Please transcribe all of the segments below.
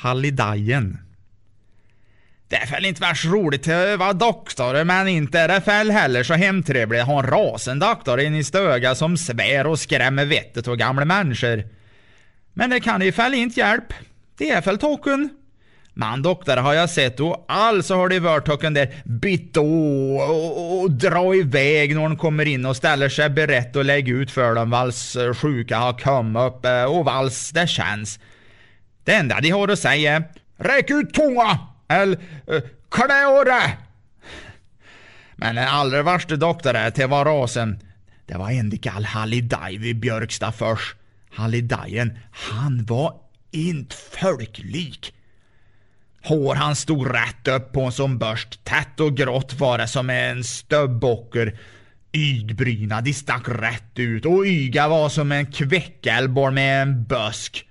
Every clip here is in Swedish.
Hallidajen. Det är väl inte värst roligt att vara doktor, men inte är det väl heller så hemtrevligt att ha en rasande doktor in i stöga som svär och skrämmer vettet och gamla människor. Men det kan ju väl inte hjälp. Det är väl token. Man doktor har jag sett och alltså har det varit token där bitå och, och, och, dra iväg när hon kommer in och ställer sig berett och lägga ut för dem vals sjuka har kommit upp eh, och vals det känns. Det enda de har att säga är Räck ut tunga! Eller uh, klä åre! Men den allra värsta doktorn till var rasen, det var en kall Hallidaj vid Björkstafors. Hallidayen, han var inte folklik. Hår han stod rätt upp på en som börst, tätt och grått var det som en stubbocker. Ygbryna, de stack rätt ut och yga var som en kväckelborr med en bösk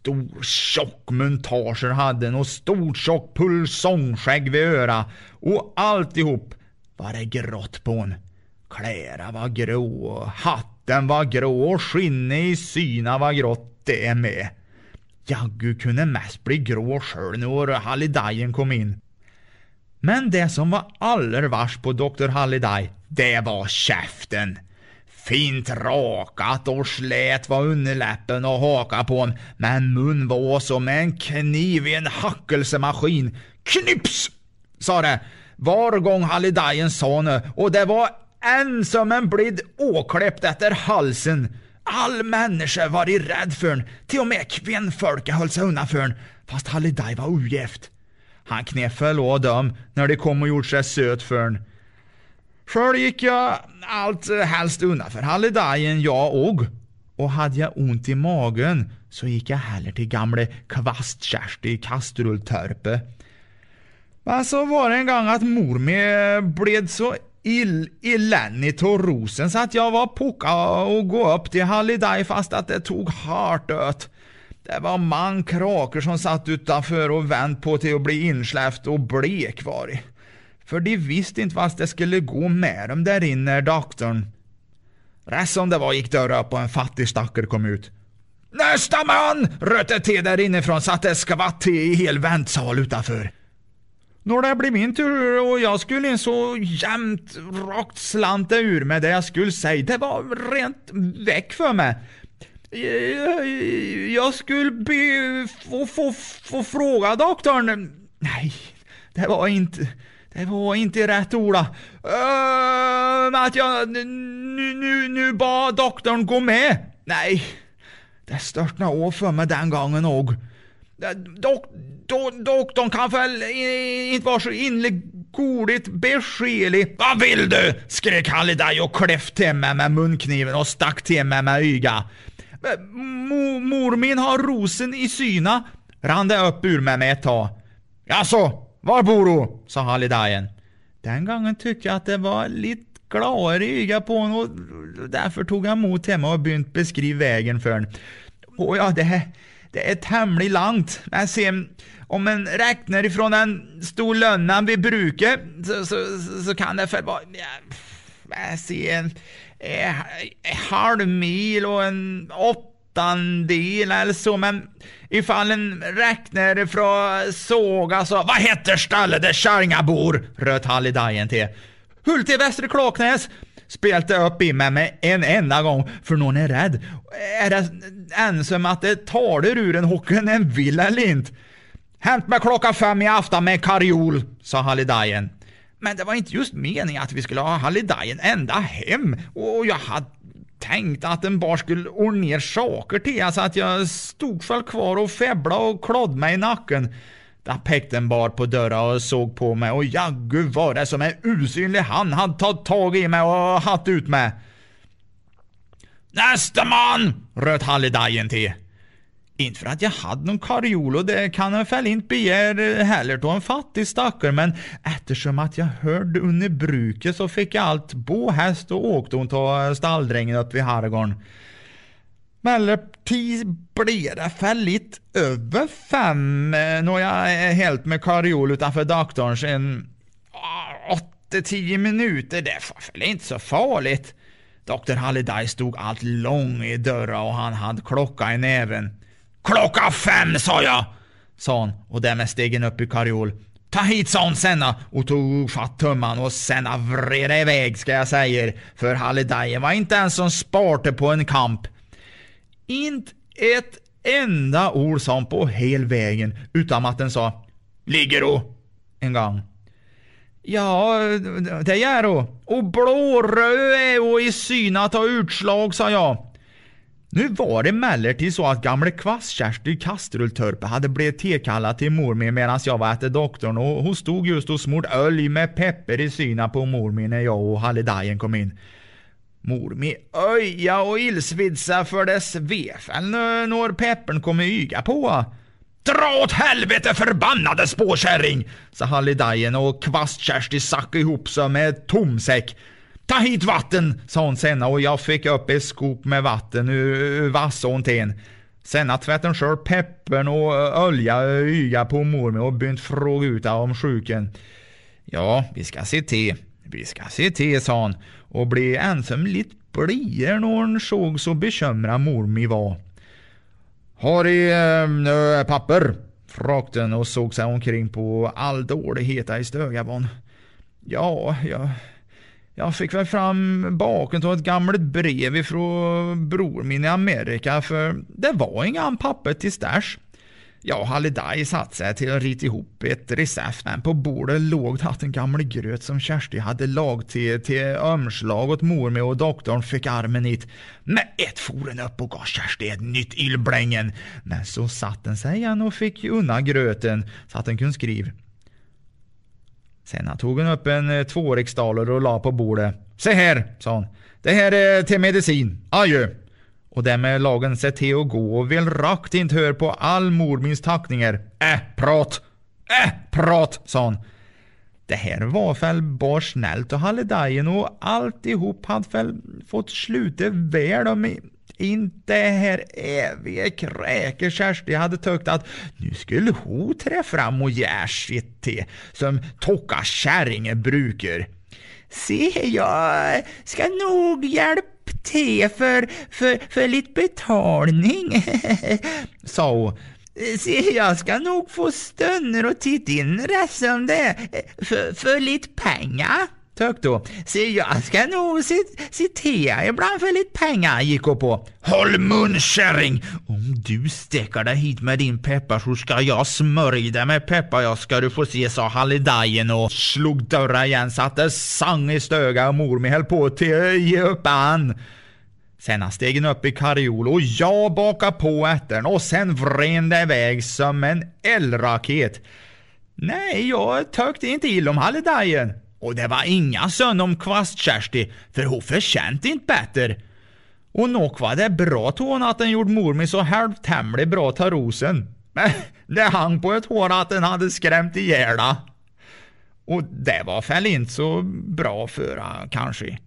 stor tjock muntager hade han och stort tjock pulsångskägg vid öra och alltihop var det grått på hon. Kläderna var grå, hatten var grå och skinnet i syna var grått det med. Jaggu kunde mest bli grå själv när Hallidajen kom in. Men det som var allra värst på Dr. Halliday, det var käften. Fint rakat och slät var underläppen och haka på en, men mun var som en kniv i en hackelsemaskin. Knips! sa det var gång Hallidajen sa nu och det var en som en blid åkläppt efter halsen. All människa var i rädd för en, till och med kvinnfolket höll sig undan för en, fast Hallidaj var ogift. Han knäffade och dem när de kom och gjorde sig söt för en. Själv gick jag allt eh, helst undan för Hallidajen jag och. Och hade jag ont i magen så gick jag heller till gamle Kvast-Kersti i Kastrulltörpe. Men så var det en gång att mor mi blev så ill, illännig och rosen så att jag var pucka och gå upp till Halliday fast att det tog hårt öt. Det var man krakar som satt utanför och vänt på till att bli insläppt och blek var i. För de visste inte vad det skulle gå med dem där inne, doktorn. Rätt som det var gick dörren upp och en fattig stackare kom ut. Nästa man! röt det till där inifrån så att det skvatt till i hel väntsal utanför. När det blev min tur och jag skulle in så jämnt rakt slant det ur med det jag skulle säga. Det var rent väck för mig. Jag, jag skulle be, få, få, få fråga doktorn. Nej, det var inte... Det var inte rätt Ola. Uh, att jag nu, nu, nu bad doktorn gå med. Nej, det störtnade av för mig den gången nog. Äh, dok, do, doktorn kan väl inte vara så innerligt godigt beskedlig. Vad vill du? skrek Halliday och kläfte till mig med munkniven och stack till mig med yga. Äh, mo, mor min har rosen i syna, rann det upp ur mig med ett tag. Jaså, var bor du? sa Hallidajen. Den gången tyckte jag att det var lite gladare öga på honom och därför tog han emot hemma och började beskriva vägen för honom. Och ja, det, det är tämligen långt. Men se, om man räknar ifrån den stor lönnan vi brukar så, så, så, kan det för vara, ja, se, en, en, en halv mil och en åttandel eller så, men Ifall en räknar från såga så... Vad heter stället där kärringar bor? Röt Hallidajen till. Hult i Västra Klåknäs! Spelte upp i mig med en enda gång för någon är rädd. Är det ensam att det talar ur en hocken en vill eller inte? Hämt mig klockan fem i afton med karjol, sa Hallidajen. Men det var inte just meningen att vi skulle ha Hallidajen ända hem och jag hade tänkte att den bara skulle ordna ner saker till så att jag stod själv kvar och febbla och klodde mig i nacken. Där pekte den bar på dörren och såg på mig och jaggu var det som en osynlig hand hade tagit tag i mig och hatt ut mig. Nästa man! röt Hallidajen till. Inte för att jag hade någon karjolo, och det kan jag väl inte begära heller då en fattig stackare men eftersom att jag hörde under bruket så fick jag allt båhäst och åkte hon till stalldrängen uppe vid herrgården. Mellertid blev det väl lite över fem när jag är helt med karjol utanför doktorn sen ah, åtta, tio minuter. Det var väl inte så farligt. Doktor Halliday stod allt lång i dörren och han hade klocka i näven. Klockan fem sa jag! sa hon och därmed steg han upp i karriol. Ta hit sån senna och tog fatt tumman och senna vred iväg ska jag säga. För Hallidajen var inte ens som sparte på en kamp. Inte ett enda ord sa hon på hel vägen utan att den sa Ligger du? En gång. Ja, det gör hon. Och blåröd är hon i syn att utslag, sa jag. Nu var det emellertid så att gamle Kvast-Kersti Kastrulltorp hade blivit tillkallad till mormin medan jag var till doktorn och hon stod just och smord ölj med pepper i syna på mormin när jag och Hallidajen kom in. Mormi öja och ilsvidsa för dess vefel när peppern kom yga på. Dra åt helvete förbannade spåkärring! sa Hallidajen och Kvast-Kersti sack ihop sig med tomsäck. Ta hit vatten, sa hon senna och jag fick upp ett skop med vatten ur vassåntén. Senna tvätten själv peppern och eh, olja yga på mormor och bynt fråga ut om sjuken. Ja, vi ska se till. Vi ska se till, sa hon och blev ensam lite blier när hon såg så bekymrad mormi var. Har i äh, papper? frågade hon och såg sig omkring på all dåligheta i Stögabon. Ja, jag, jag fick väl fram baken av ett gammalt brev ifrån bror min i Amerika för det var inga papper till stash. Jag och Halliday satt sig till att rita ihop ett recept, men på bordet låg det en gammal gröt som Kersti hade lagt till, till omslag åt mor med och doktorn fick armen hit. Med ett foren upp och gav Kersti ett nytt illblängen. Men så satt den sig igen och fick unna gröten så att den kunde skriva. Sen tog hon upp en eh, tvåriksdaler och la på bordet. Se här, sa hon. Det här är till medicin. Adjö. Och därmed lagen sig till att gå och vill rakt inte hör på all mormins tackningar. Äh, prat! Äh, prat, sa hon. Det här var väl bara snällt och halledajen och alltihop hade väl fått sluta väl om inte här evige kräke Kersti hade tyckt att nu skulle hon trä fram och göra sitt te, som tocka kärringen brukar. Se, jag ska nog hjälpa till för, för, för lite betalning, sa hon. Se, jag ska nog få stunder och titta in resten om det för, för lite pengar. Tyckte då. Se, jag ska nog citera ibland för lite pengar, gick hon på. Håll mun kärring! Om du stäcker dig hit med din peppar så ska jag smörja dig med peppar, jag ska du få se, sa Hallidajen och slog dörren igen, satte sang i stöga och Mormi höll på till att ge upp an. Sen steg stegen upp i karriol och jag bakade på ättern och sen vren det iväg som en elraket. Nej, jag tyckte inte illa om Hallidajen. Och det var inga sön om Kvast-Kersti, för hon förtjänte inte bättre. Och nog var det bra hon att den gjorde mor mig så halvtämlig bra till rosen. Men det hang på ett hår att den hade skrämt ihjäl Och det var väl inte så bra för kanske.